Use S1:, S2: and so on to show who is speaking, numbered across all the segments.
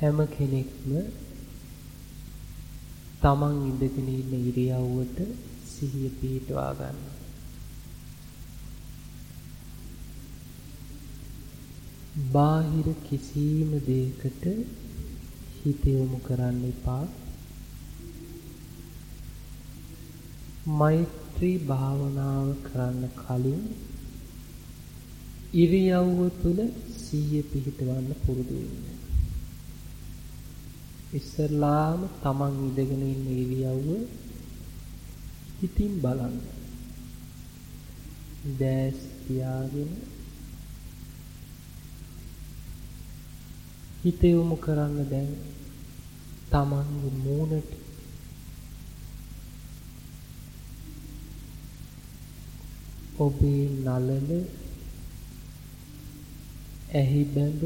S1: හැම කෙනෙක්ම තමන් ඉඳගෙන ඉන්න ඉරියව්වට සිහිය පිහිටවා ගන්න. බාහිර කිසිම දෙයකට හිත යොමු කරන්න එපා. මෛත්‍රී භාවනාව කරන්න කලින් ඉරියව්ව තුල සිහිය පිහිටවන්න පුරුදු වෙන්න. ඉස්සරලාම තමන් ඉඳගෙන ඉන්න ඉරියව්ව හිතින් බලන්න. දැස් පියාගෙන හිත යොමු කරන්න දැන් තමන්ගේ මූණට ඔබේ නලල ඇහි බැඳ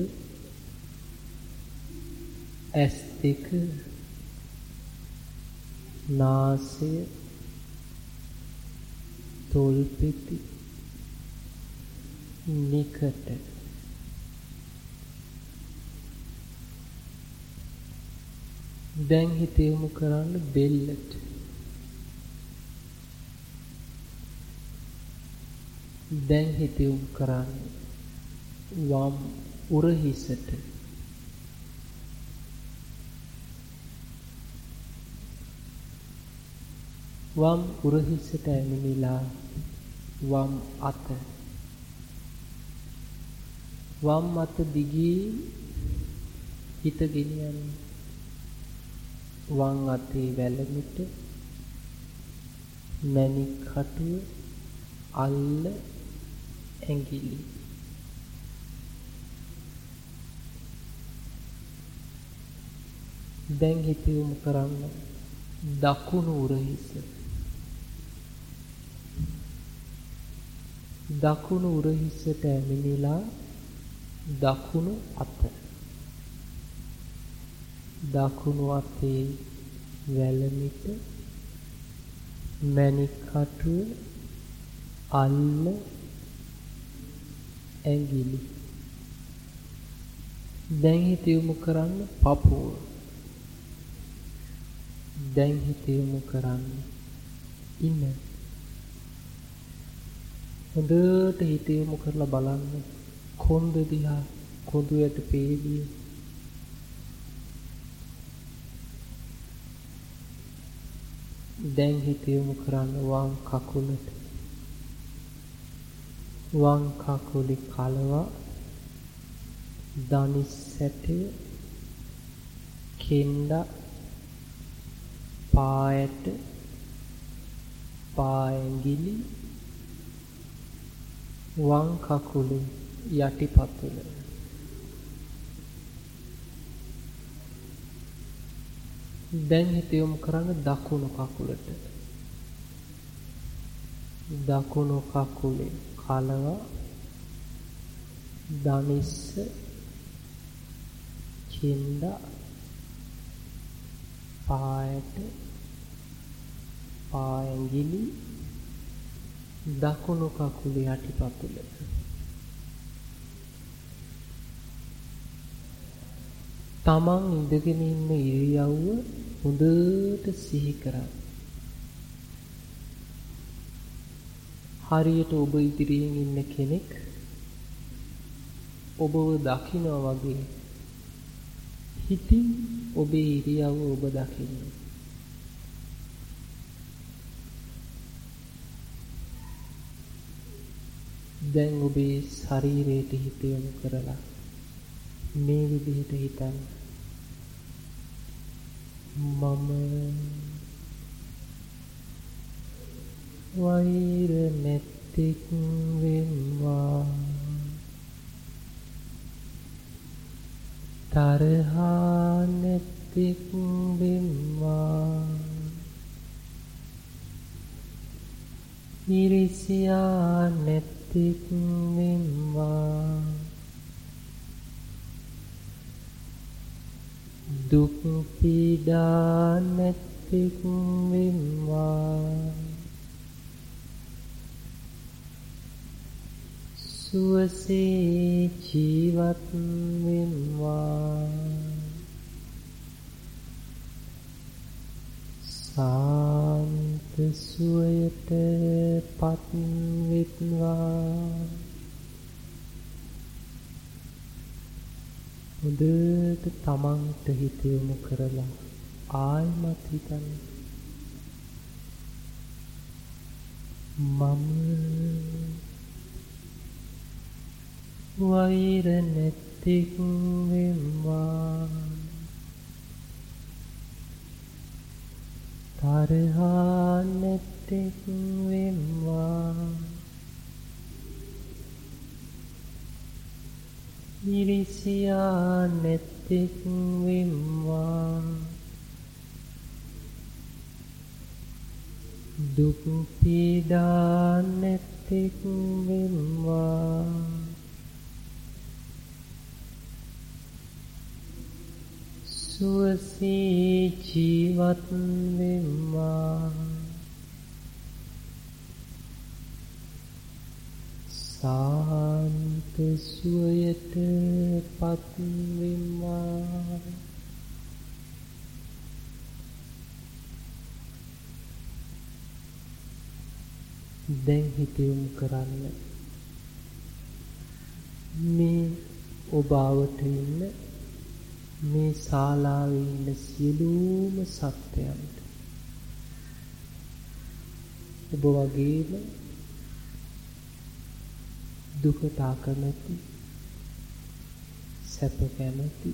S1: ඇස් දෙක නාසය තොල්පෙති නිකට දැන් හිත යොමු කරන්න බෙල්ලට දැන් හිත යොමු කරන්න වම් උරහිසට වම් උරහිසට ඇමිනිලා වම් අත. වම් අත දිගේ හිත ගෙනියන්න වම් අතේ වැලමිට මැණික් කටුව අල්ල ඇඟිලි. දැන් හිත යොමු කරන්න දකුණු උරහිස දකුණු උරහිසට ඇමිනිලා දකුණු අත. දකුණු අතේ වැලමිට මැණික් කටුව අල්ල ඇඟිලි. දැන් හිත යොමු කරන්න පපුව. දැන් හිත යොමු කරන්න ඉන්න. හොඳට හිත යොමු කරලා බලන්න. කොන්ද දිහා කොඳු යට පේලිය දැන් හිත යොමු කරන්න වම් කකුලට. වම් කකුලේ කලවා දනිස් සැටය කෙන්ඩ පායට පාඇගිලි වම් කකුලේ යටිපතුල. දැන් හිත යොමු කරන්න දකුණු කකුලට. දකුණු කකුලේ කලව දනිස්ස චින්ද පායට පාඇගිලි දකුණු කකුලේ යටිපතුල තමන් ඉඳගෙන ඉන්න ඉරියව්ව හොඳට සිහි කරන්න. හරියට ඔබ ඉදිරියෙන් ඉන්න කෙනෙක් ඔබව දකිනවා වගේ හිතින් ඔබේ ඉරියව්ව ඔබ දකින්න. දැන් ඔබේ ශරීරයට හිත යොමු කරලා මේ විදිහට හිතන්න. මම වෛර නැත්තෙක් වෙන්වා. තරහා නැත්තෙක් වෙන්වා. ඉරිසියා නැත්තෙක් සිටින්වා දුක් පීඩා නැතික් වෙම්වා සුවසේ ජීවත් වෙම්වා සාම සුවයට පත්විත්වා. හොඳට තමන්ට හිත යොමු කරලා ආයමත් හිතන්න. මම වෛර නැතික් වෙම්වා. තරහා නැතික් වෙම්වා ඉරිසියා නැත්තෙක් වෙම්වා දුක් පීඩා නැත්තෙක් වෙම්වා සුවසී ජීවත් වෙම්වා සාන්ත සුවයට පත්වෙම්වා දැන් හිතයොමු කරන්න. මේ ඔබ ආවට ඉන්න මේ ශාලාවේ ඉන්න සියලුම සත්වයන්ට. ඔබ වගේම දුකට අකමැති සැප කැමති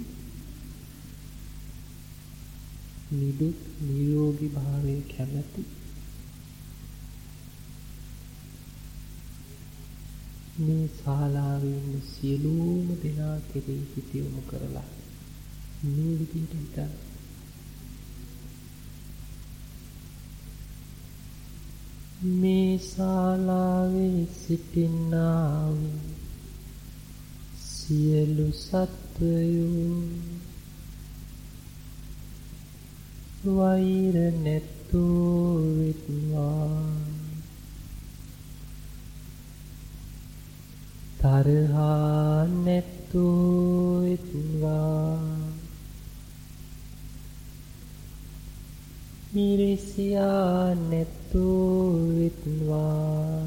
S1: නිදුක් නිරෝගී භාවය කැමති මේ ශාලාවේ ඉන්න සියලුම දෙනා කෙරෙහි හිත යොමු කරලා මේ විදිහට හිතන්න මේ ශාලාවේ සිටින්නා වූ සියලු සත්වයෝ වෛර නැත්තෝ වෙත්වා. තරහා නැත්තෝ වෙත්වා. මිරිසියා නැත්තෝ වෙත්වා.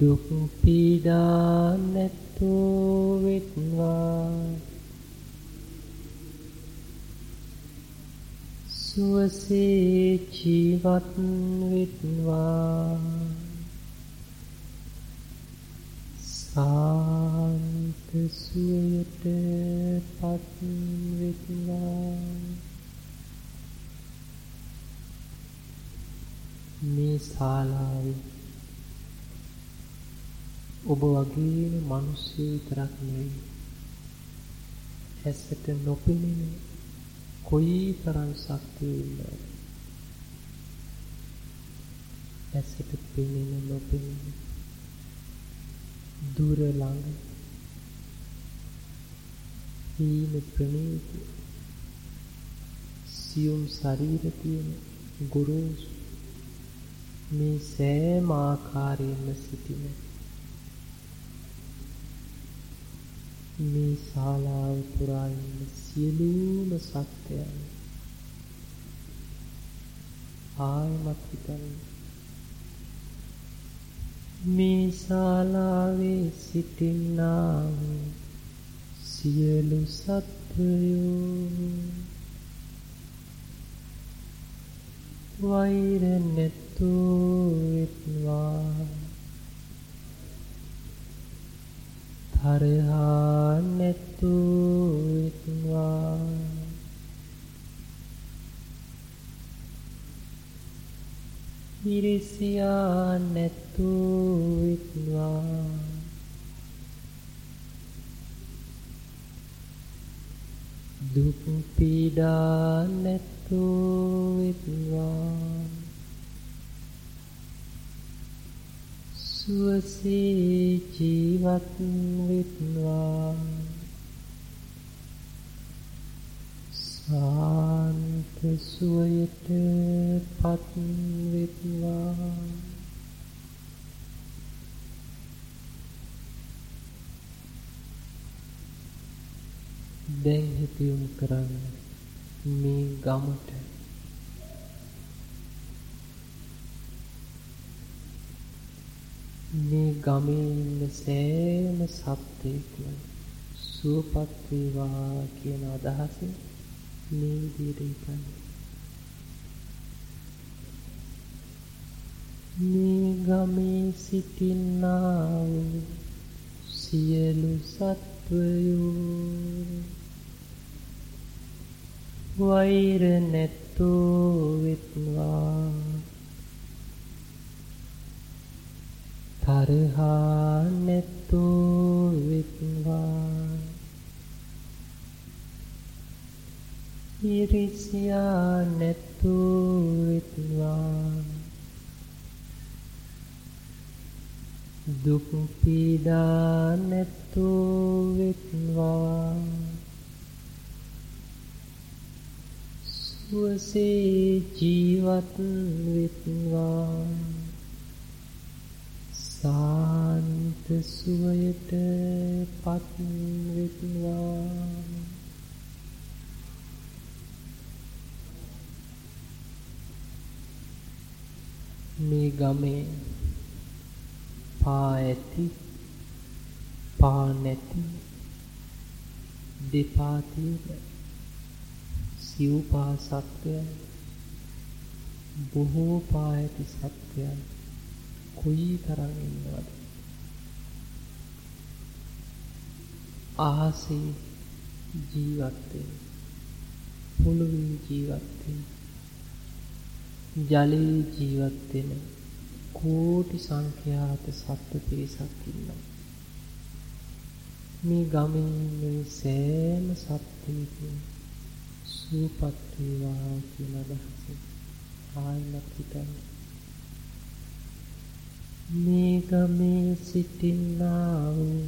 S1: දුක් පීඩා නැත්තෝ වෙත්වා. සුවසේ ජීවත් වෙත්වා. සාන්ත සුවයට පත්වෙත්වා මේ ශාලාවේ ඔබ වගේම මිනිස්සු විතරක් නෙවෙයි. ඇසට නොපෙනෙන කොයි තරම් ශක්තිය ඉන්නවද? ඇසට පෙනෙන නොපෙනෙන දුර ළඟ හීන ප්‍රණීත සියුම් ශරීර තියෙන ගුරුසු මේ සෑම ආකාරයෙන්ම සිටින මේ ශාලාව පුරා ඉන්න සියලුම සත්‍යයන් ආයමත් හිතන්න මේ ශාලාවේ සිටින්නා වූ සියලු සත්වයෝ. වෛර නැත්තෝ වෙත්වා. තරහා නැත්තෝ වෙත්වා. ඉරිසියා නැත්තෝ වෙත්වා දුක් පීඩා නැත්තෝ වෙත්වා සුවසේ ජීවත් වෙත්වා. සාන්ත සුවයට පත් වෙත්වා. දැන් හිත යොමු කරන්න මේ ගමට මේ ගමේ ඉන්න සෑම සත්ත්වෙක්ම සුවපත් වේවා කියන අදහසින් මේ විදිහට හිතන්නේ. මේ ගමේ සිටින්නා වූ සියලු සත්වයෝ වෛර නැත්තෝ වෙත්වා. තරහා නැත්තෝ වෙත්වා. ඉරිසියා නැත්තෝ වෙත්වා. දුක් පීඩා නැත්තෝ වෙත්වා. සුවසේ ජීවත් වෙත්වා. සාන්ත සුවයට පත් වෙත්වා. මේ ගමේ පා ඇති පා නැති දෙපා තියෙන සිව්පා සත්වයන් බොහෝ පා ඇති සත්වයන් කොයි තරම් ඉන්නවද අහසේ ජීවත් වෙන පොළොවේ ජීවත් වෙන ජලයේ ජීවත් වෙන කෝටි සංඛ්‍යාත සත්ව පිරිසක් ඉන්නවා. මේ ගමේ මේ සෑම සත්වෙකම සූපත් වේවා කියන අදහස ආයෙත් හිතන්න. මේ ගමේ සිටින්නා වූ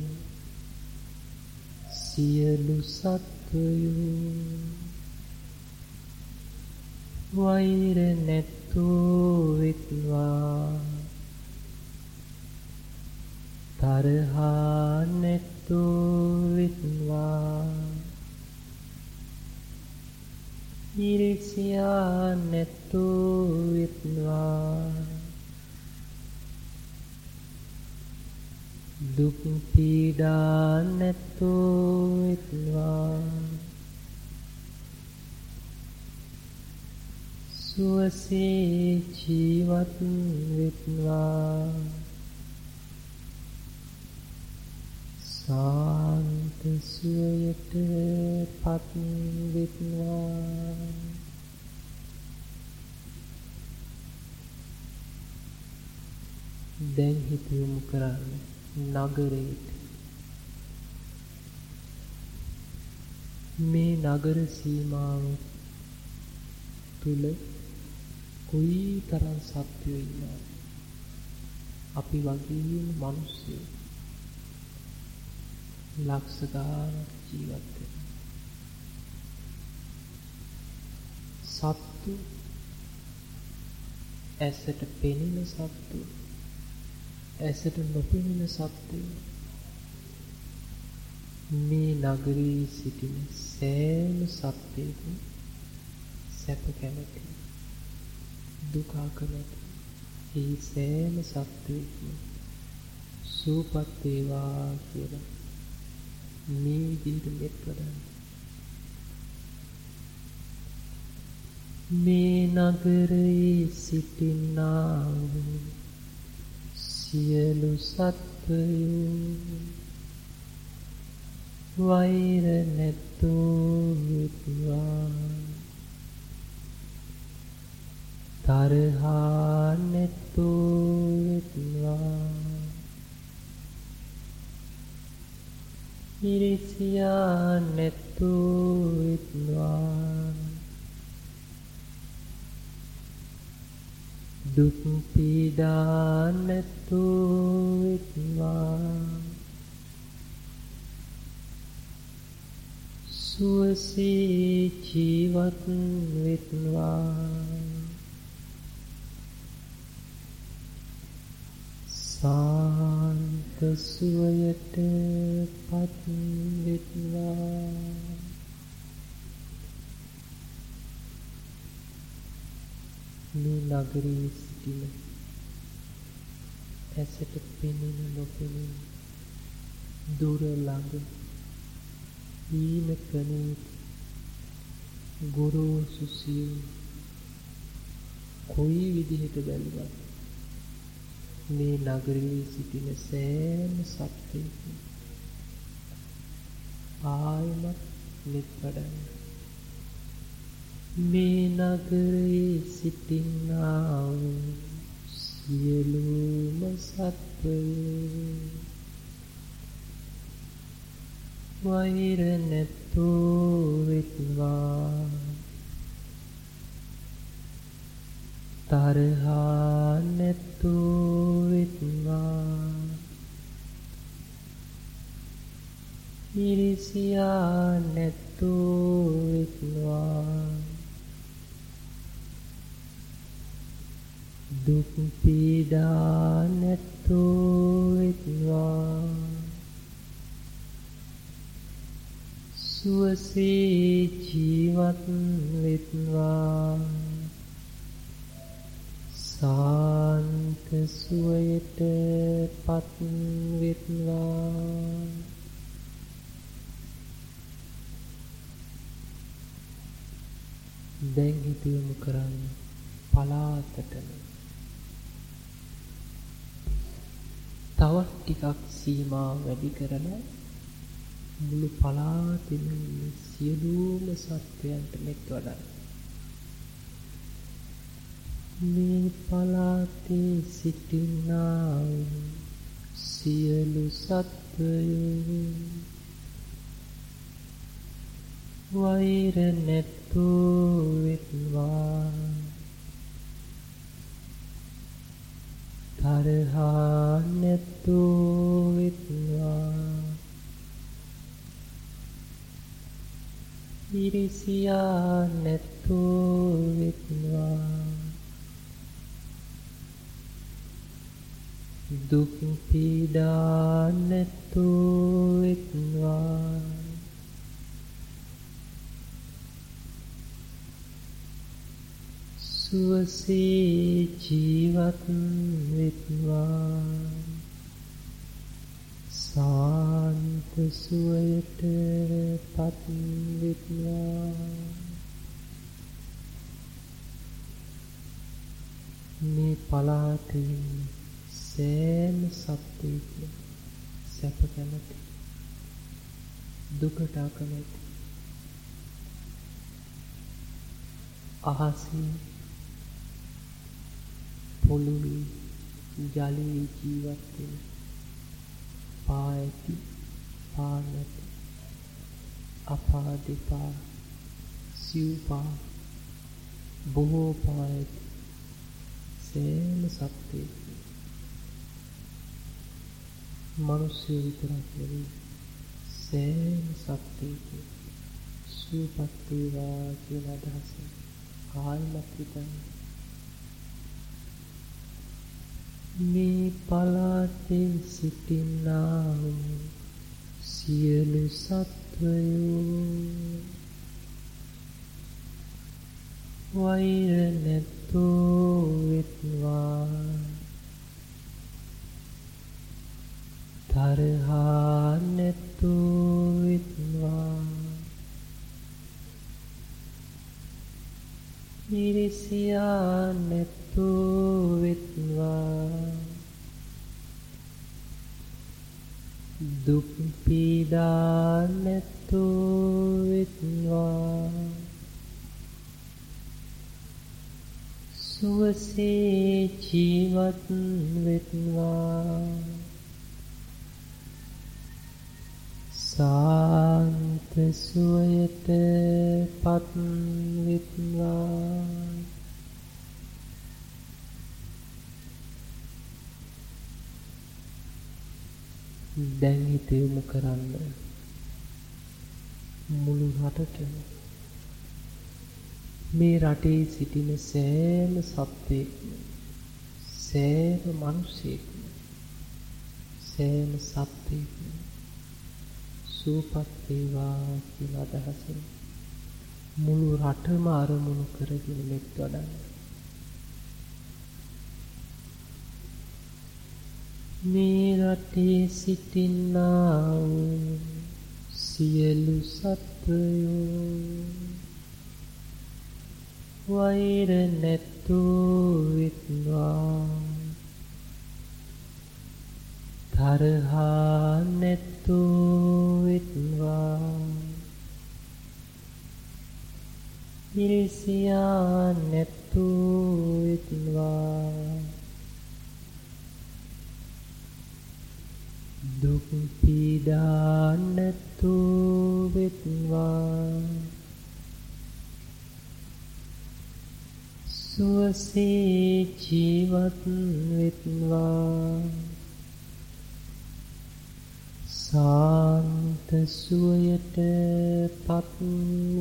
S1: සියලු සත්වයෝ වෛර නැත්තෝ වෙත්වා තරහා නැත්තෝ වෙත්වා ඉරිසියා නැත්තෝ වෙත්වා. දුක් පීඩා නැත්තෝ වෙත්වා. සුවසේ ජීවත් වෙත්වා. සාන්ත සුවයට පත් වෙත්වා දැන් හිත යොමු කරන්න නගරයට මේ නගර සීමාව තුල කොයි තරම් සත්වයෝ ඉන්නවද අපි වගේම මිනිස්සු. ලක්ෂ ගානක් ජීවත් වෙනවා. සත්තු ඇසට පෙනෙන සත්තු ඇසට නොපෙනෙන සත්තු මේ නගරයේ සිටින සෑම සත්වයකම සැප කැමති දුක කැමති ඒ සෑම සත්වයකම සූපත් වේවා කියලා මේ විදිහට මෙත් වඩන්න. මේ නගරයේ සිටින්නා වූ සියලු සත්වයෝ වෛර නැත්තෝ වෙත්වා තරහා නැත්තෝ වෙත්වා ඉරිසියා නැත්තෝ වෙත්වා. දුක් පීඩා නැත්තෝ වෙත්වා. සුවසේ ජීවත් වෙත්වා. සාන්ත සුවයට පත් වෙත්වා මේ නගරයේ සිටින ඇසට පෙනෙන නොපෙනෙන දුර ළඟ ඊන ප්‍රනීත ගොරෝසු සියුම් කොයි විදිහට බැලුවත් මේ නගරයේ සිටින සෑම සත්වයකින් ආයමත් මෙත් වඩන්න මේ නගරයේ සිටින්නා වූ සියලුම සත්වයෝ වෛර නැත්තෝ වෙත්වා. තරහා නැත්තෝ ඉරිසියා නැත්තෝ වෙත්වා දුක් පීඩා නැත්තෝ වෙත්වා සුවසේ ජීවත් වෙත්වා සාන්ත සුවයට පත් වෙත්වා දැන් හිතියමු කරන්න පලාතටම තවත් ටිකක් සීමා වැඩි කරලා මුළු පලාතෙම සියලුම සත්වයන්ට මෙත් වඩන්න. මේ පලාතේ සිටින්නා සියලු සත්වයෝ වෛර නැත්තෝ වෙත්වා. තරහා නැත්තෝ වෙත්වා. ඉරිසියා නැත්තෝ වෙත්වා. දුක් පීඩා නැත්තෝ වෙත්වා. සුවසේ ජීවත් වෙත්වා. සාන්ත සුවයට පත් වෙත්වා. මේ පලාතේ සෑම සත්වයක්ම සැප කැමති දුකට අකමැති අහසේ පොළොවේ ජලයේ ජීවත් වෙන පා ඇති පා නැති අපා දෙපා සිව්පා බොහෝ පා ඇති සෑම සත්වයෙක්. මනුස්සය විතරක් නෙවෙයි සෑම සත්වයෙක්. සුවපත් වේවා කියන අදහස ආල්මත් හිතන්නේ මේ පලාතේ සිටින්නා වූ සියලු සත්වයෝ. වෛර නැත්තෝ වෙත්වා. තරහා නැත්තෝ වෙත්වා. ඉරිසියා නැත්තෝ වෙත්වා. දුක් පීඩා නැත්තෝ වෙත්වා. සුවසේ ජීවත් වෙත්වා. සාන්ත සුවයට පත් වෙත්වා දැන් හිත යොමු කරන්න. මුළු රටටම. මේ රටේ සිටින සෑම සත්වයෙක්ම සෑම මිනිසෙක්ම සෑම සත්වයෙක්ම සූපත් වේවා කියන අදහසින් මුළු රටම අරමුණු කරගෙන මෙත් වඩන්න. මේ රටේ සිටින්නා වූ සියලු සත්වයෝ වෛර නැත්තෝ වෙත්වා. තරහා නැත්තෝ වෙත්වා. ඉරිසියා නැත්තෝ වෙත්වා. දුක් පීඩා නැත්තෝ වෙත්වා. සුවසේ ජීවත් වෙත්වා. සාන්ත සුවයට පත්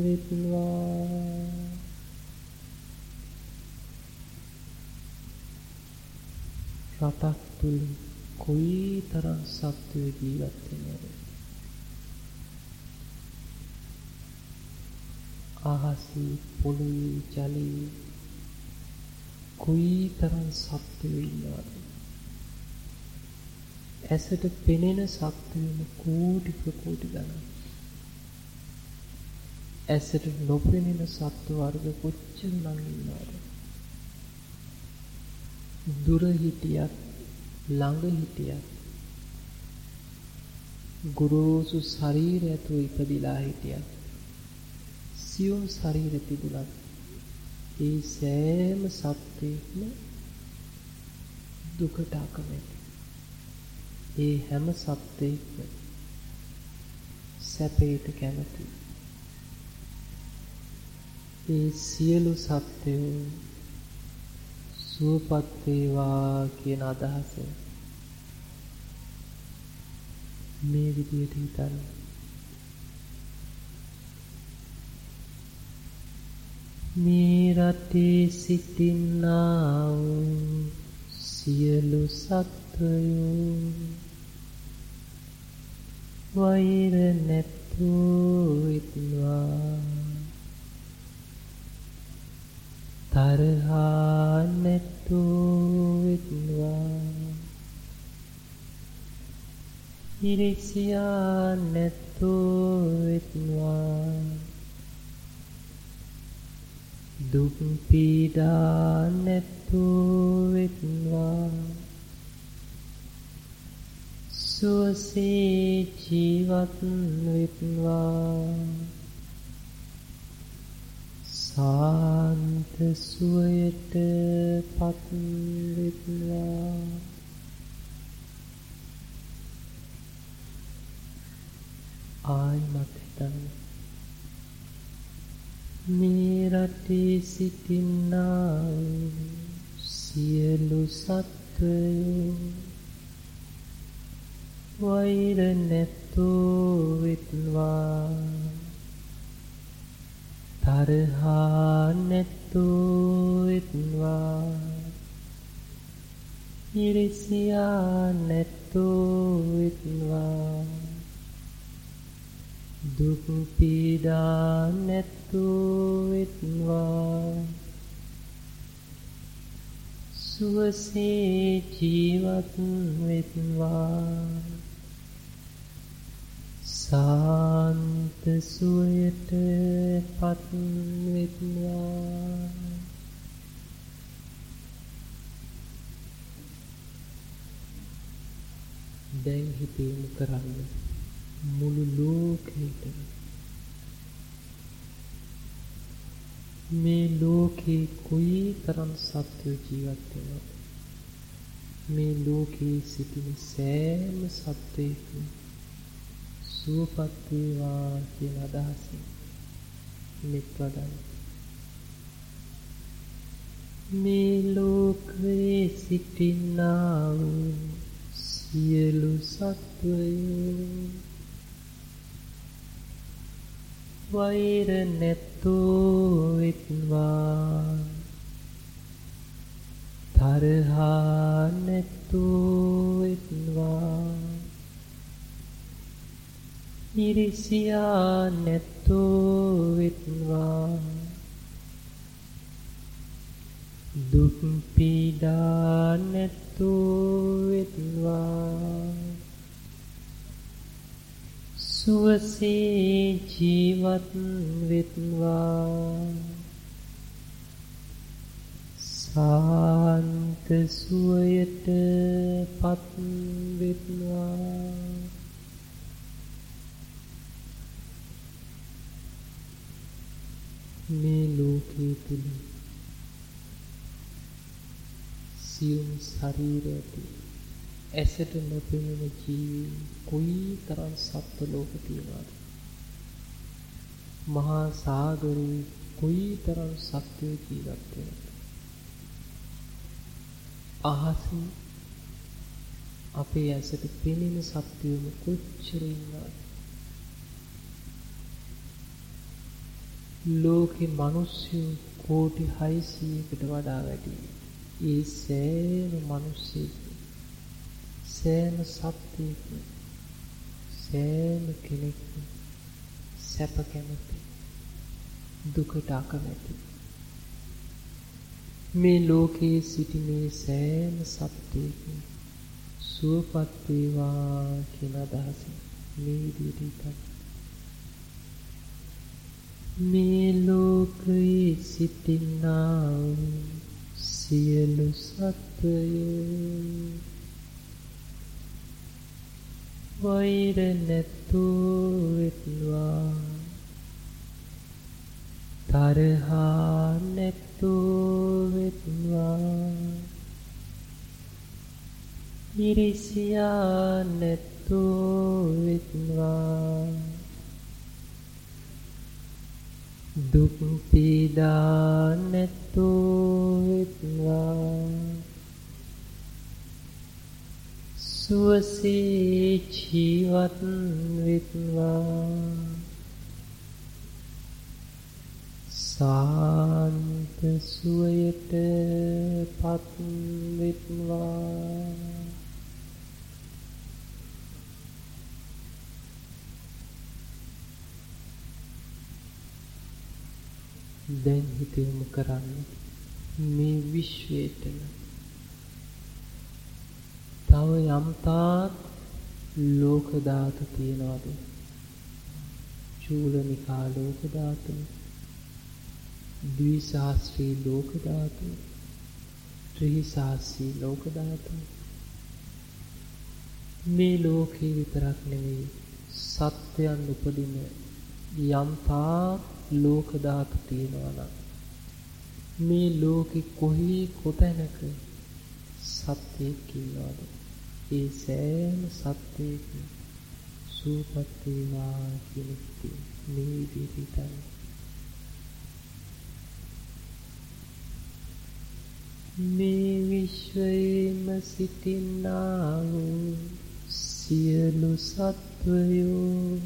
S1: වෙත්වා. රටක් තුල කොයි තරම් සත්වය ජීවත් වෙනවද? අහසේ පොළොවේ ජලයේ කොයි තරම් සත්වයෝ ඉන්නවද? ඇසට පෙනෙන සත්වයෝ කෝටි ප්‍රකෝටි ගණන්. ඇසට නොපෙනෙන සත්ව වර්ග කොච්චර නම් ඉන්නවද? දුර හිටියත් ළඟ හිටියත් ගුරුසු ශරීරය ඇතුව ඉපදිලා හිටියත් සියුම් ශරීර තිබුණත් ඒ සෑම සත්වයක්ම දුකට අකමැති. ඒ හැම සත්වයක්ම සැපයට කැමති. ඒ සියලු සත්වයෝ සුවපත් වේවා කියන අදහස මේ විදියට හිතන්න. මේ රටේ සිටින්නා වූ සියලු සත්වයෝ වෛර නැත්තෝ වෙත්වා තරහා නැත්තෝ වෙත්වා. ඉරිසියා නැත්තෝ වෙත්වා. දුක් පීඩා නැත්තෝ වෙත්වා. සුවසේ ජීවත් වෙත්වා. සාන්ත සුවයට පත් වෙත්වා ආයිමත් හිතන්න. මේ රටේ සිටින්නා සියලු සත්වයෝ වෛර නැත්තෝ වෙත්වා. තරහා නැත්තෝ වෙත්වා ඉරිසියා නැත්තෝ වෙත්වා දුක් පීඩා නැත්තෝ වෙත්වා සුවසේ ජීවත් වෙත්වා. සාන්ත සුවයට පත් වෙත්වා දැන් හිතේමු කරන්න මුළු ලෝකෙටම මේ ලෝකේ කොයි තරම් සත්වෝ ජීවත් වෙනවද? මේ ලෝකේ සිටින සෑම සත්වයකම සුවපත් වේවා කියන අදහසින් මෙත් වඩන්න මේ ලෝකයේ සිටින්නා වූ සියලු සත්වයෝ වෛර නැත්තෝ වෙත්වා. තරහා ඉරිසියා නැත්තෝ වෙත්වා. දුක් පීඩා නැත්තෝ වෙත්වා. සුවසේ ජීවත් වෙත්වා. සාන්ත සුවයට පත් වෙත්වා. මේ ලෝකයේ තුල සියුම් ශරීර ඇති ඇසට නොපෙනෙන ජීවීන් කොයි තරම් සත්ව ලෝක තියෙනවද? මහා සාගරේ කොයි තරම් සත්වෝ ජීවත් වෙනවද? අහසින් අපේ ඇසට පෙනෙන සත්වයම කොච්චර ඉන්නවද? ලෝකේ මිනිස්සු කෝටි 600කට වඩා වැඩි. ඒ සෑම මිනිස්සෙක් සෑම සත්‍යයක සෑම කෙනෙක්ම සැප කැමති දුකට අකමැති මේ ලෝකයේ සිටින සෑම සත්‍යයකම සුවපත් වේවා කියන අදහසින් මේ විදිහට හිතන්න මේ ලෝකයේ සිටින්නා සියලු සත්වයෝ. වෛර නැත්තෝ වෙත්වා. තරහා නැත්තෝ වෙත්වා. ඉරිසියා නැත්තෝ වෙත්වා. දුක් පීඩා නැත්තෝ වෙත්වා. සුවසේ ජීවත් වෙත්වා. සාන්ත සුවයට පත් වෙත්වා. දැන් හිත යොමු කරන්න. මේ විශ්වයටම. තව යම්තාක් ලෝක ධාතු තියනවාද? චූලනිකා ලෝක ධාතු ද්විසාස්ත්‍රී ලෝක ධාතු ත්‍රිසාස්ත්‍රී ලෝක ධාතු. මේ ලෝකේ විතරක් නෙවෙයි සත්‍යයන් උපදින යම්තාක් ලෝක ධාතු තියෙනවා මේ ලෝකෙ කොහේ කොතැනක සත්‍යයක් ඉන්නවද? ඒ සෑම සත්‍යයකම සූපත් වේවා කියන ඉතින් මේ විදිහට මේ විශ්වයේම සිටින්නා වූ සියලු සත්වයෝ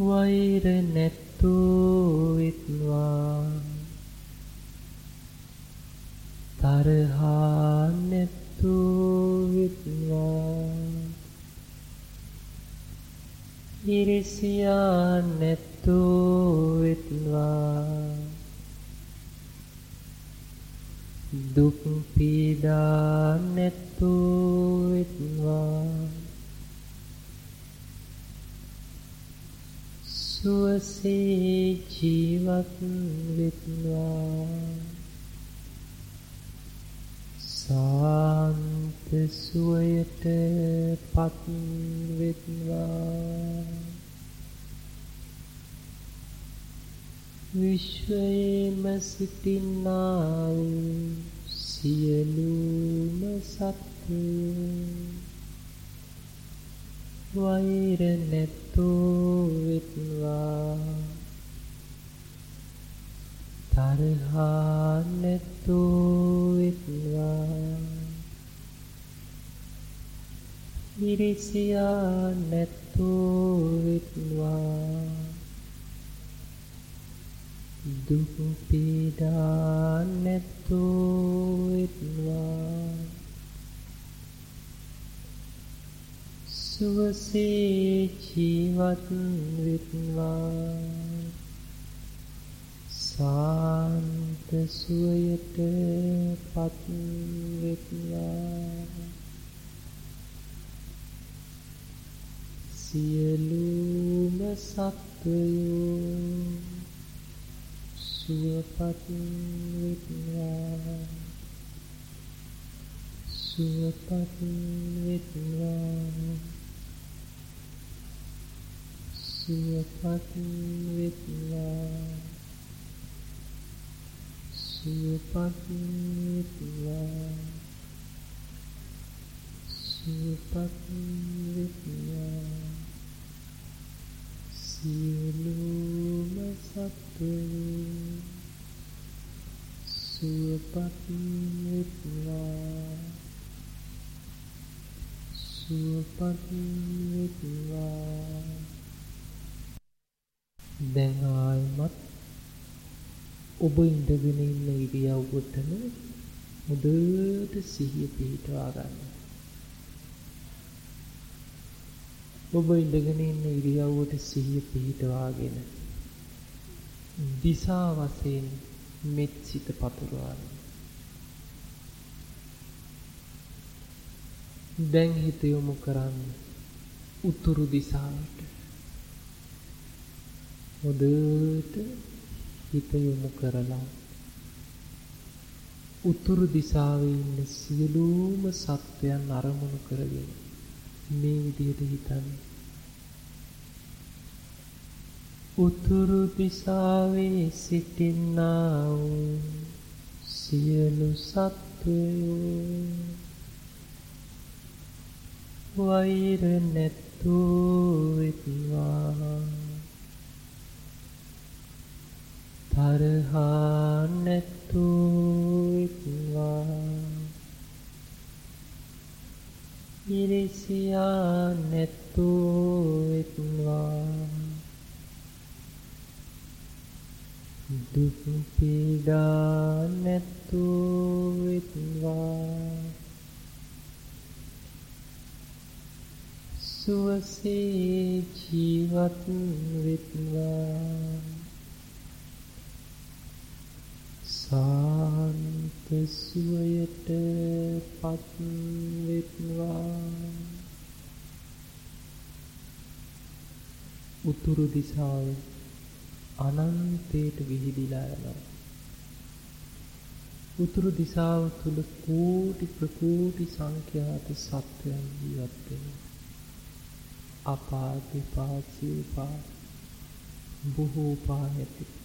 S1: වෛර නැත්තෝ විත්වා. තරහා නැත්තෝ විත්වා. ඉරිසියා නැත්තෝ විත්වා. දුක් පීඩා නැත්තෝ විත්වා. සුවසේ ජීවත් වෙත්වා. සාන්ත සුවයට පත් වෙත්වා. විශ්වයේම සිටින්නා වූ සියලුම සත්වයෝ වෛර නැත්තෝ වෙත්වා. තරහා නැත්තෝ වෙත්වා. ඉරිසියා නැත්තෝ වෙත්වා. දුක් පීඩා නැත්තෝ වෙත්වා. සුවසේ ජීවත් වෙත්වා. සාන්ත සුවයට පත් වෙත්වා. සියලුම සත්වයෝ සුවපත් වෙත්වා. සුවපත් වෙත්වා. සුවපත් වෙත්වා සුවපත් වෙත්වා සුවපත් වෙත්වා සියලුම සත්වයෝ සුවපත් වෙත්වා සුවපත් වෙත්වා දැන් ආයමත් ඔබ ඉඳගෙන ඉන්න ඉරියව්වටම මුදට සිහිය පිහිටවා ගන්න. ඔබ ඉඳගෙන ඉන්න ඉරියව්වට සිහිය පිහිටවාගෙන දිසා වශයෙන් මෙත් සිත පතුරවන්න. දැන් හිත යොමු කරන්න උතුරු දිසාවට. හොඳට හිත යොමු කරලා උතුරු දිසාවේ ඉන්න සියලුම සත්වයන් අරමුණු කරගෙන මේ විදිහට හිතන්න. උතුරු දිසාවේ සිටින්නා වූ සියලු සත්වයෝ වෛර නැත්තෝ වෙත්වා තරහා නැත්තෝ වෙත්වා ඉරිසියා නැත්තෝ වෙත්වා දුක් පීඩා නැත්තෝ වෙත්වා සුවසේ ජීවත් වෙත්වා. සාන්ත සුවයට පත් වෙත්වා උතුරු දිසාවේ අනන්තයට විහිදිලා යනවා. උතුරු දිසාව තුල කෝටි ප්‍රකෝටි සංඛ්‍යාත සත්වයන් ජීවත් වෙනවා. අපා දෙපා සිව්පා බොහෝ පා ඇති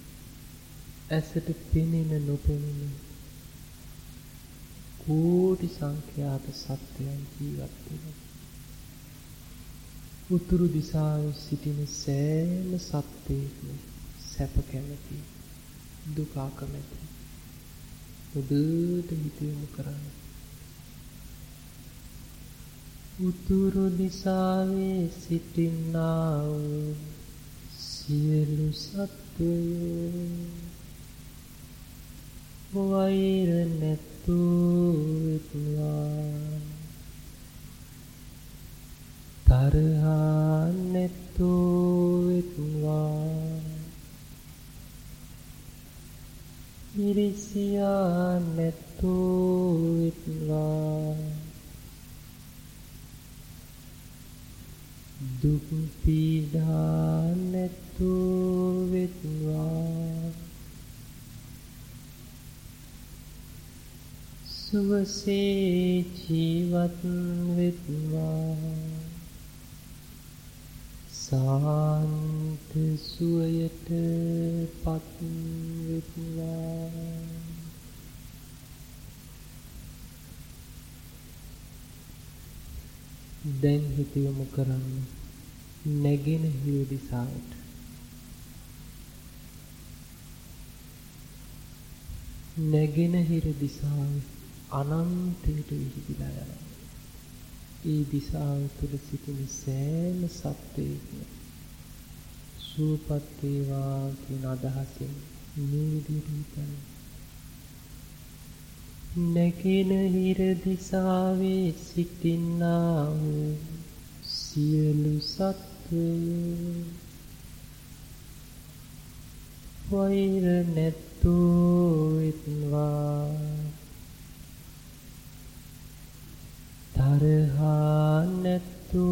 S1: ඇසට පෙනෙන නොපෙනෙන කෝටි සංඛ්‍යාත සත්වයන් ජීවත් වෙනවා. උතුරු දිසාවේ සිටින සෑම සත්වයකම සැප කැමති දුක අකමැති ඔබට හිත යොමු කරන්න. උතුරු දිසාවේ සිටින්නා වූ සියලු සත්වයෝ වෛර නැත්තෝ වෙත්වා. තරහා නැත්තෝ වෙත්වා. ඉරිසියා නැත්තෝ වෙත්වා. දුක් පීඩා නැත්තෝ වෙත්වා. සුවසේ ජීවත් වෙත්වා. සාන්ත සුවයට පත් වෙත්වා. දැන් හිත යොමු කරන්න නැගෙන හිර දිසාවට. නැගෙන හිර දිසාවේ අනන්තයට විහිදිලා යනවා. ඒ දිසාව තුළ සිටින සෑම සත්වයකම සුවපත් වේවා කියන අදහසින් මේ විදිහට හිතන්න. නැගෙනහිර දිසාවේ සිටින්නා වූ සියලු සත්වයෝ වෛර නැත්තු වෙත්වා තරහා නැත්තු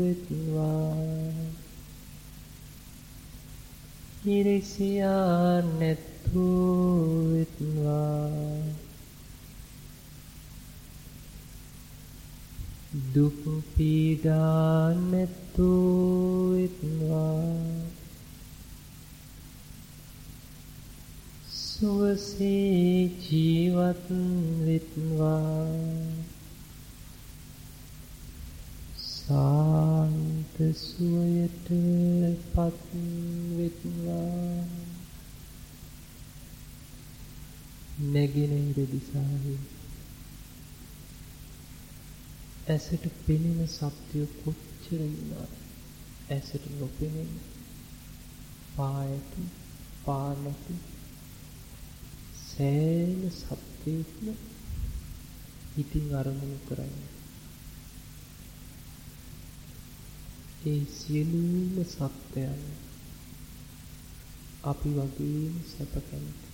S1: වෙත්වා. ඉරිසියා නැත්තු වෙත්වා. දුක් පීඩා නැත්තු වෙත්වා. සුවසේ ජීවත් වෙත්වා. සාන්ත සුවයට පත් වෙත්වා නැගෙනහිර දිසාවේ. ඇසට පෙනෙන සත්‍යය කොච්චර වුණාද ඇසට නොපෙනෙන. පායතු පානතු සෑම සත්‍යයක්ම හිතින් අරමුණු කරන්න. ඒ සියලුම සත්‍යයන් අපි වගේම සැප කැමති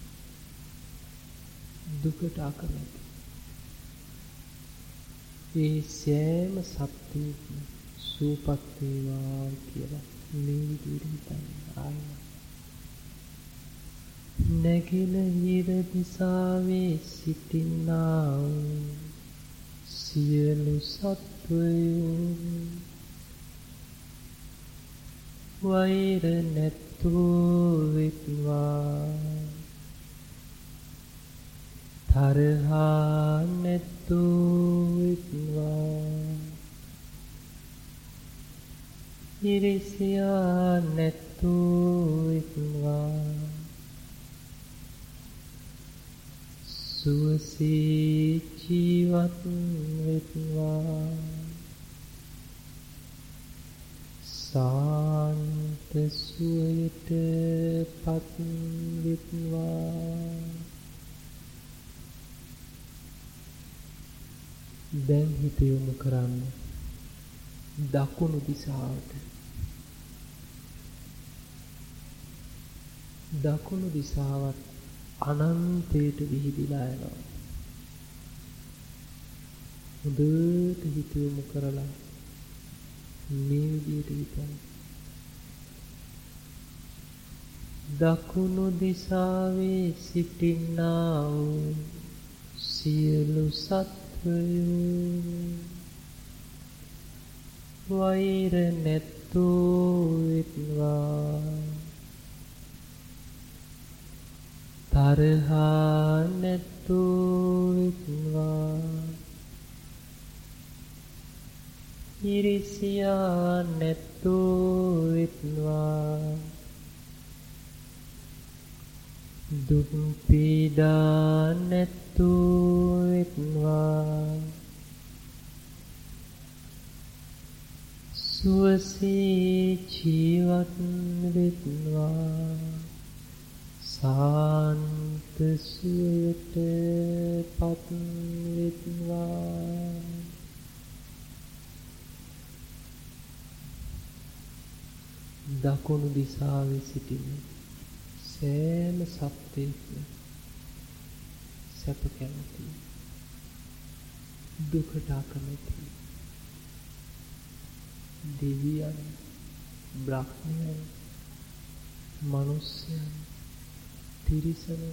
S1: දුකට අකමැති. ඒ සෑම සත්‍යයක්ම සූපත් වේවා කියලා මේ විදිහට හිතන්න. ආයෙත් නැගෙනහිර දිසාවේ සිටින්නා සියලු සත්වයෝ වෛර නැත්තෝ වෙත්වා. තරහා නැත්තෝ වෙත්වා. ඉරිසියා නැත්තෝ වෙත්වා. සුවසේ ජීවත් වෙත්වා. සාන්ත සුවයට පත් වෙත්වා. දැන් හිත යොමු කරන්න. දකුණු දිසාවට දකුණු දිසාවත් අනන්තයට විහිදිලා යනවා. හොඳට හිත යොමු කරලා මේ විදිහට හිතන්න. දකුණු දිසාවේ සිටින්නා වූ සියලු සත්වයෝ වෛර නැත්තෝ වෙත්වා තරහා නැත්තු වෙත්වා ඉරිසියා නැත්තු වෙත්වා. දුක් පීඩා නැත්තු වෙත්වා. සුවසේ ජීවත් වෙත්වා. සාන්ත සුවයට පත් වෙත්වා. දකුණු දිසාවේ සිටින සෑම සත්‍යයක්ම සැප කැමති දුකට අකමැති දෙවියන් බ්‍රහ්මයන් මනුස්සයන් තිරිසන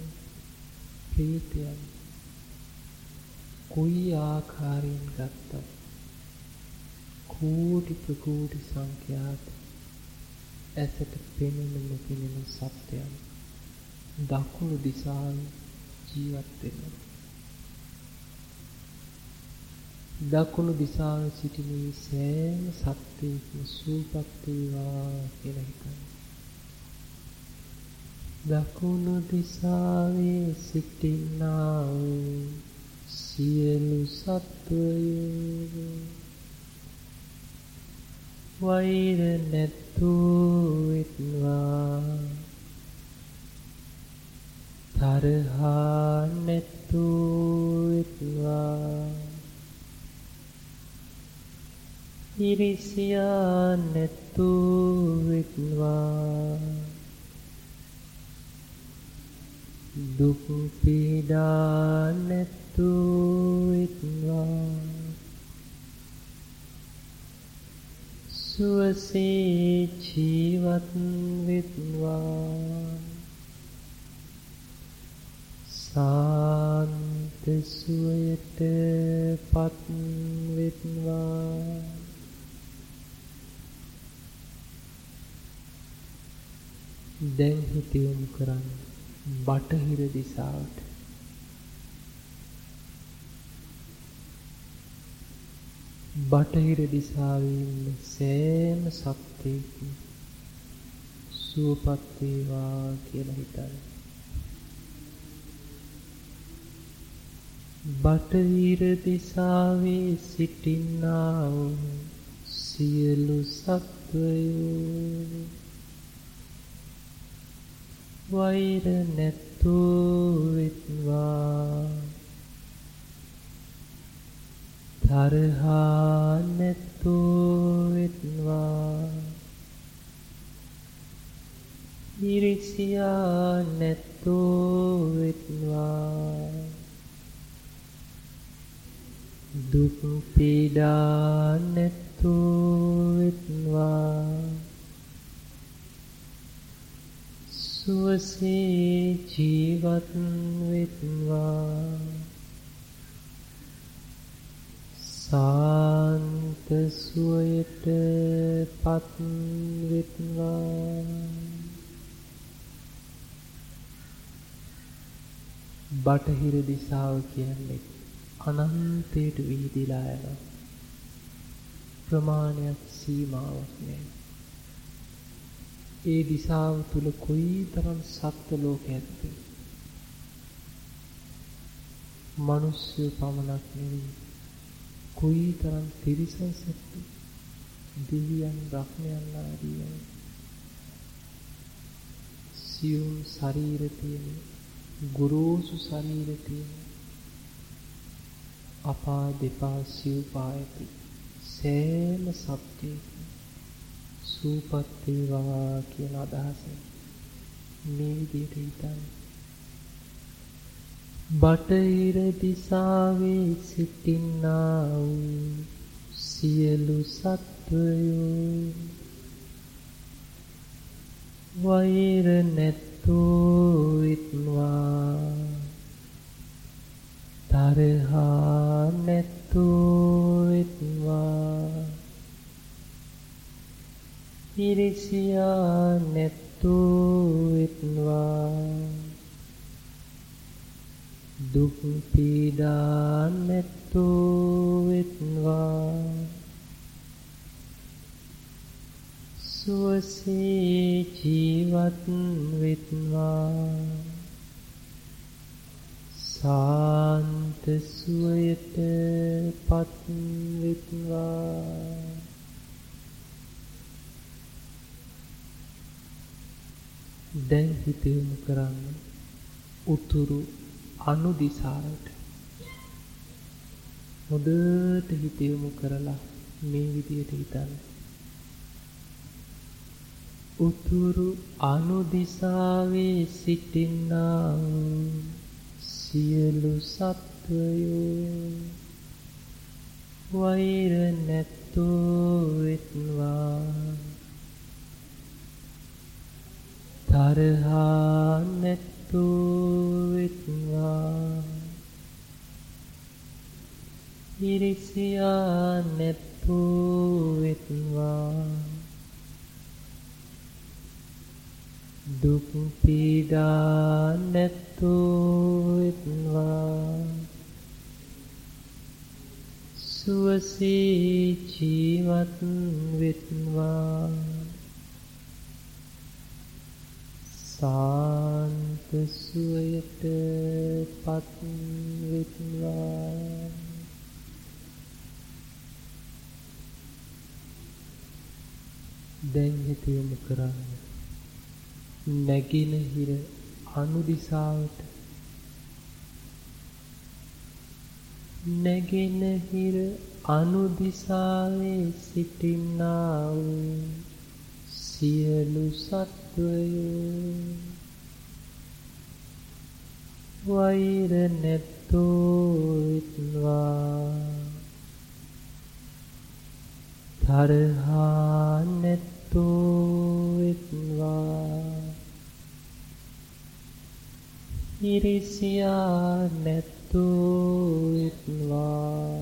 S1: ප්‍රේතයන් කොයි ආකාරයෙන් ගත්තත් කෝටි ප්‍රකෝටි සංඛ්‍යාත ඇසට පෙනෙන නොපෙනෙන සත්‍යයන් දකුණු දිසාවේ ජීවත් වෙනවා. දකුණු දිසාවේ සිටින සෑම සත්‍යයක්ම සූපත් වේවා කියලා හිතන්න. දකුණු දිසාවේ සිටින්නා වූ සියලු සත්වයෝ වෛර නැත්තු වෙත්වා තරහා නැත්තු වෙත්වා ඉරිසියා නැත්තු වෙත්වා දුක් පීඩා නැතු වෙත්වා සුවසේ ජීවත් වෙත්වා. සාන්ත සුවයට පත් වෙත්වා. දැන් හිත යොමු කරන්න බටහිර දිසාවට බටහිර දිසාවේ ඉන්න සෑම සත්‍යයක්ම සුවපත් වේවා කියලා හිතන්න. බටහිර දිසාවේ සිටින්නා වූ සියලු සත්වයෝ වෛර නැත්තෝ වෙත්වා තරහා නැත්තෝ වෙත්වා ඉරිසියා නැත්තෝ වෙත්වා දුක් පීඩා නැත්තෝ වෙත්වා සුවසේ ජීවත් වෙත්වා සාන්ත සුවයට පත් වෙත්වා බටහිර දිසාව කියන්නේ අනන්තයට විහිදිලා යන ප්‍රමාණයක් සීමාවක් නෑ ඒ දිසාව තුල කොයිතරම් සත්ත්ව ලෝක ඇද්ද? මිනිස්සු පමණක් නෙවෙයි. කොයිතරම් තිරිසන් සත්ත්ව දෙවියන් බ්‍රහ්මයන් ආදී සියුම් ශරීර තියෙන ගුරුසු ශරීර තියෙන අපා දෙපා සිව්පා ඇති සෑම සත්‍යයක සූපත් වේවා කියන අදහසෙන් මේ විදිහට හිතන්න. බටහිර දිසාවේ සිටින්නා වූ සියලු සත්වයෝ. වෛර නැත්තෝ විත්වා තරහා නැත්තෝ විත්වා ඉරිසියා නැත්තෝ වෙත්වා දුක් පීඩා නැත්තෝ වෙත්වා. සුවසේ ජීවත් වෙත්වා. සාන්ත සුවයට පත් වෙත්වා. දැන් හිත යොමු කරන්න උතුරු අනු දිසාවට හොඳට හිත යොමු කරලා මේ විදියට හිතන්න. උතුරු අනු දිසාවේ සිටින්නා සියලු සත්වයෝ. වෛර නැත්තෝ වෙත්වා. තරහා නැත්තෝ වෙත්වා. ඉරිසියා නැත්තෝ වෙත්වා. දුක් පීඩා නැත්තෝ වෙත්වා. සුවසේ ජීවත් වෙත්වා. සාන්ත සුවයට පත් වෙත්වා දැන් හිත යොමු කරන්න නැගිනහිර අනු දිසාවට. නැගෙනහිර අනු දිසාවේ සිටින්නා වූ සියලු සත්වයෝ. වෛර නැත්තෝ විත්වා තරහා නැත්තෝ විත්වා ඉරිසියා නැත්තෝ විත්වා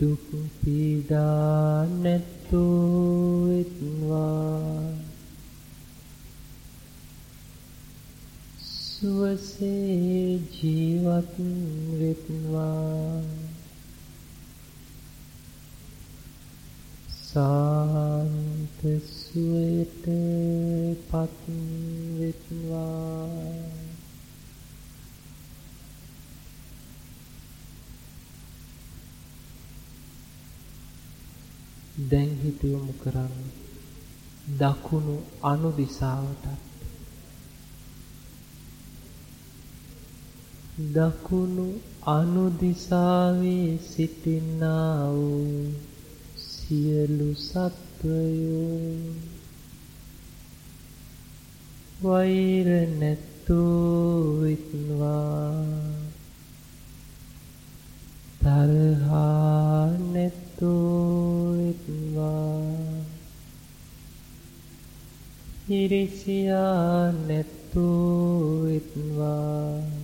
S1: දුක් පීඩා නැත්තෝ විත්වා සුවසේ ජීවත් වෙත්වා සාන්ත සුවයට පත් වෙත්වා දැන් හිත යොමු කරන්න. දකුණු අනු දිසාවටත් දකුණු අනුදිසාවේ සිටින්නා වූ සියලු සත්වයෝ වෛර නැත්තෝ විත්වා තරහා නැත්තෝ විත්වා ඉරිසියා නැත්තෝ විත්වා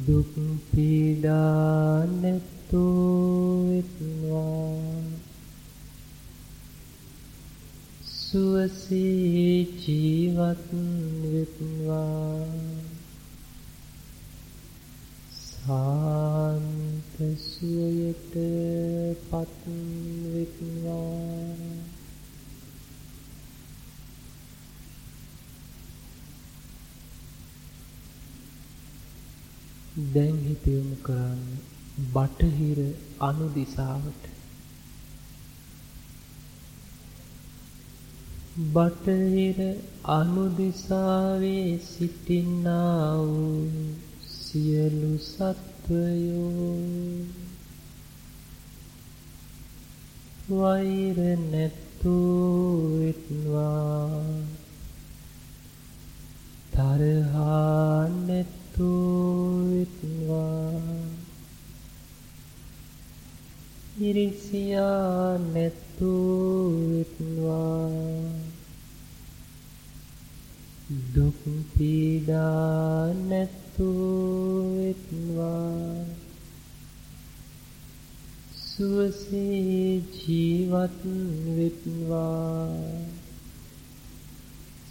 S1: දුක් පීඩා නැත්තෝ වෙත්වා සුවසේ ජීවත් වෙත්වා සාන්ත සුවයට පත් වෙත්වා දැන් හිත යොමු කරන්න බටහිර අනු දිසාවට. බටහිර අනු දිසාවේ සිටින්නා වූ සියලු සත්වයෝ. වෛර නැත්තෝ වෙත්වා. තරහා නැත් වෙත්වා ඉරිසියා නැත්තු වෙත්වා දුක් පීඩා නැත්තු වෙත්වා සුවසේ ජීවත් වෙත්වා.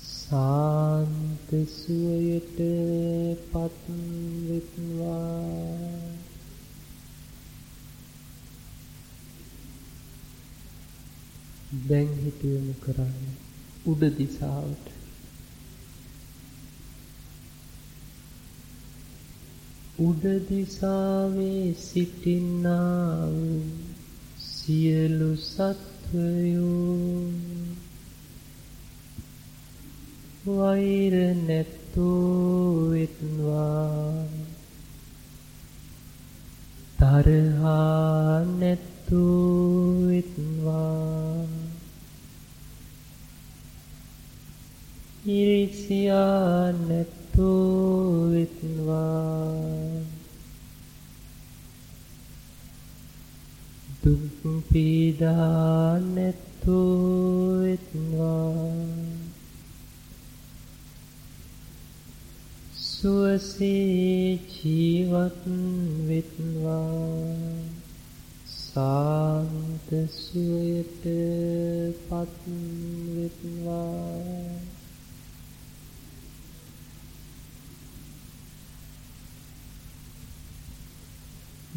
S1: සාන්ත සුවයට පත් වෙත්වා. දැන් හිත යොමු කරන්න උඩ දිසාවට උඩ දිසාවේ සිටින්නා වූ සියලු සත්වයෝ වෛර නැත්තෝ වෙත්වා. තරහා නැත්තෝ වෙත්වා. ඉරිසියා නැත්තෝ වෙත්වා. දුක් පීඩා නැත්තෝ වෙත්වා. සුවසේ ජීවත් වෙත්වා. සාන්ත සුවයට පත් වෙත්වා.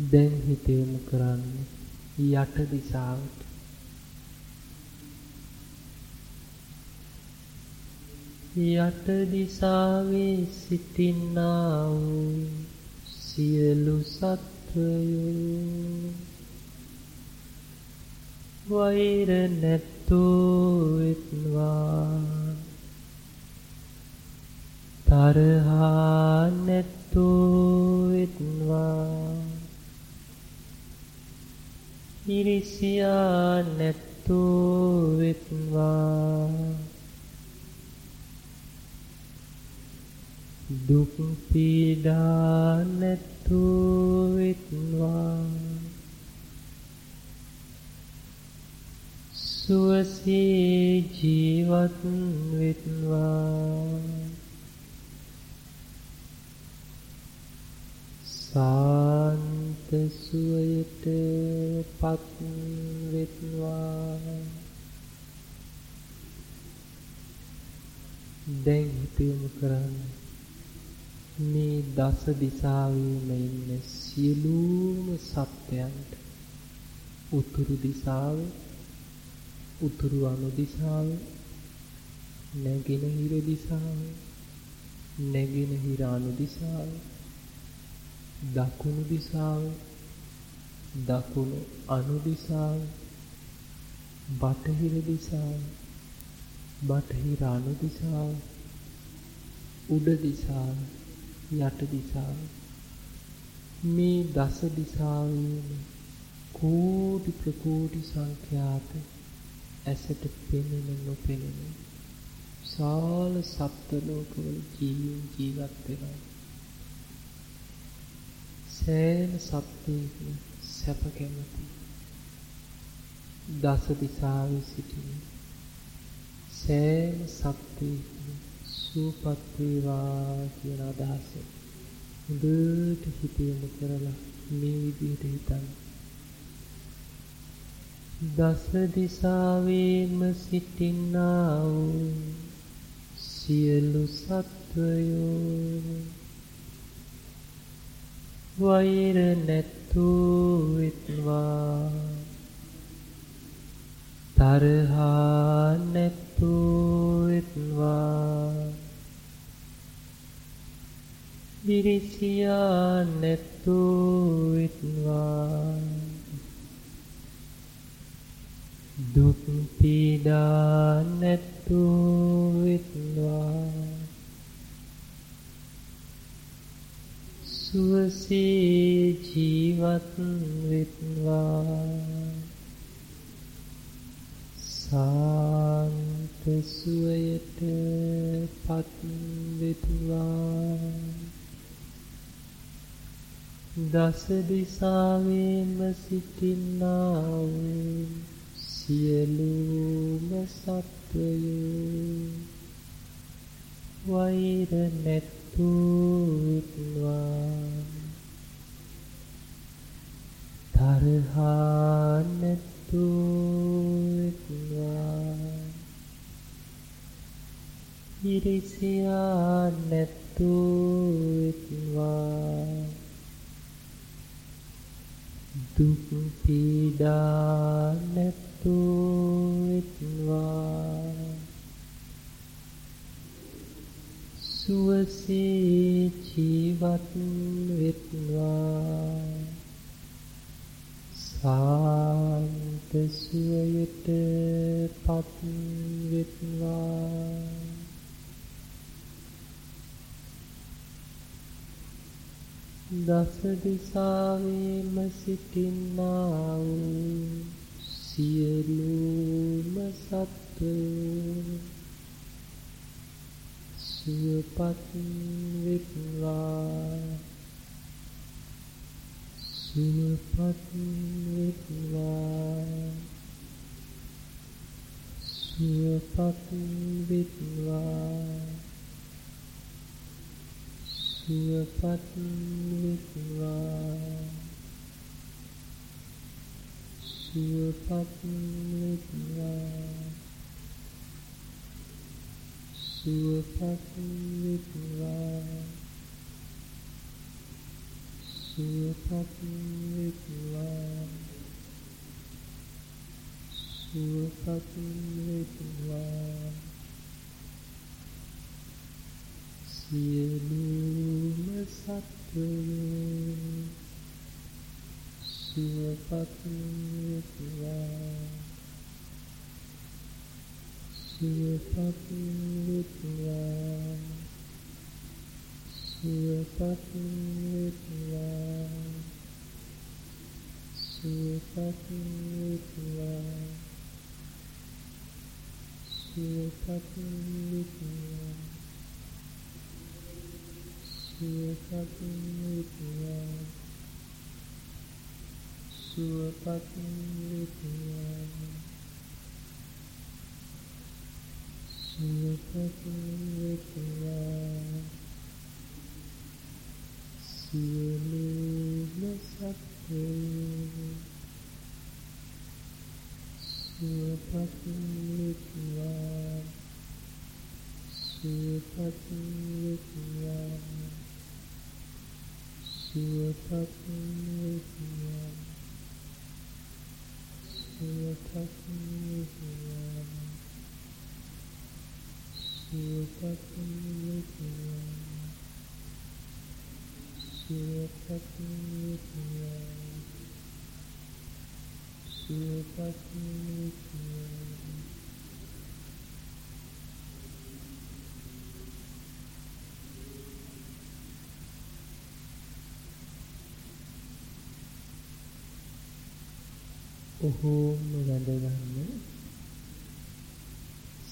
S1: දැන් හිත යොමු කරන්න යට දිසාවට යට දිසාවේ සිටින්නා වූ සියලු සත්වයෝ. වෛර නැත්තෝ වෙත්වා. තරහා නැත්තෝ වෙත්වා. ඉරිසියා නැත්තෝ වෙත්වා. දුක් පීඩා නැතු වෙත්වා. සුවසේ ජීවත් වෙත්වා. සාන්ත සුවයට පත් වෙත්වා. දැන් හිතයොමු කරන්න. මේ දස දිසාවේම ඉන්න සියලුම සත්වයන්ට උතුරු දිසාවේ උතුරු අනු දිසාවේ නැගෙනහිර දිසාවේ නැගෙනහිර අනු දිසාවේ දකුණු දිසාවේ දකුණු අනු දිසාවේ බටහිර දිසාවේ බටහිර අනු දිසාවේ උඩ දිසාවේ. යට දිසාවේ මේ දස දිසාවේම කෝටි ප්‍රකෝටි සංඛ්‍යාත ඇසට පෙනෙන නොපෙනෙන සාල සත්ත්ව ලෝකවල ජීවීන් ජීවත් වෙනවා. සෑම සත්වයකම සැප කැමති දස දිසාවේ සිටින සෑම සත්වයකම සූපත් වේවා කියන අදහස හොඳට හිත යොමු කරලා මේ විදිහට හිතන්න. දස දිසාවේම සිටින්නා වූ සියලු සත්වයෝ වෛර නැත්තු වෙත්වා. තරහා නැත්තු වෙත්වා. ඉරිසියා නැත්තු වෙත්වා. දුක් පීඩා නැත්තු වෙත්වා. සුවසේ ජීවත් වෙත්වා. සාන්ත සුවයට පත් වෙත්වා. දස දිසාවෙම සිටින්නා වූ සියලුම සත්වයෝ. වෛර නැත්තු වෙත්වා තරහා නැත්තු වෙත්වා ඉරිසියා නැත්තු වෙත්වා දුක් පීඩා නැත්තු වෙත්වා සුවසේ ජීවත් වෙත්වා. සාන්ත සුවයට පත් වෙත්වා දස දිසාවේම සිටින්නා වූ සියලුම සත්වයෝ සුවපත් වෙත්වා. සුවපත් වෙත්වා. සුවපත් වෙත්වා. Chirpat Mitra Chirpat Mitra Chirpat Mitra Chirpat Mitra සියලුම සත්වය සුවපත් වේවා සුවපත් වේවා සුවපත් වේවා සුවපත් වේවා සුවපත් වේවා සුවපත් වේවා සුවපත් වේවා සුවපත් වේවා සියලුම සත්ත්වෝ සුවපත් වේවා සුවපත් වේවා සුවපත් වේවා සුවපත් වේවා සුවපත් වේවා සුවපත් වේවා සුවපත් වේවා ඔහොම වැඳගන්න.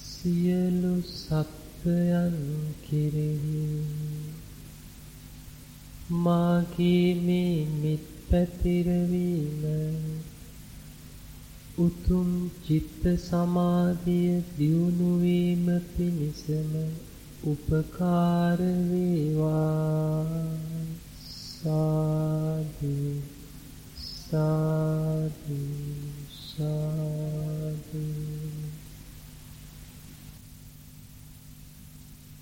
S1: සියලු සත්වයන් කෙරෙහි මාගේ මේ මෙත් පැතිරවීම උතුම් චිත්ත සමාධිය දියුණු වීම පිණිසම උපකාර වේවා. සාදු. sadhu, sadhu.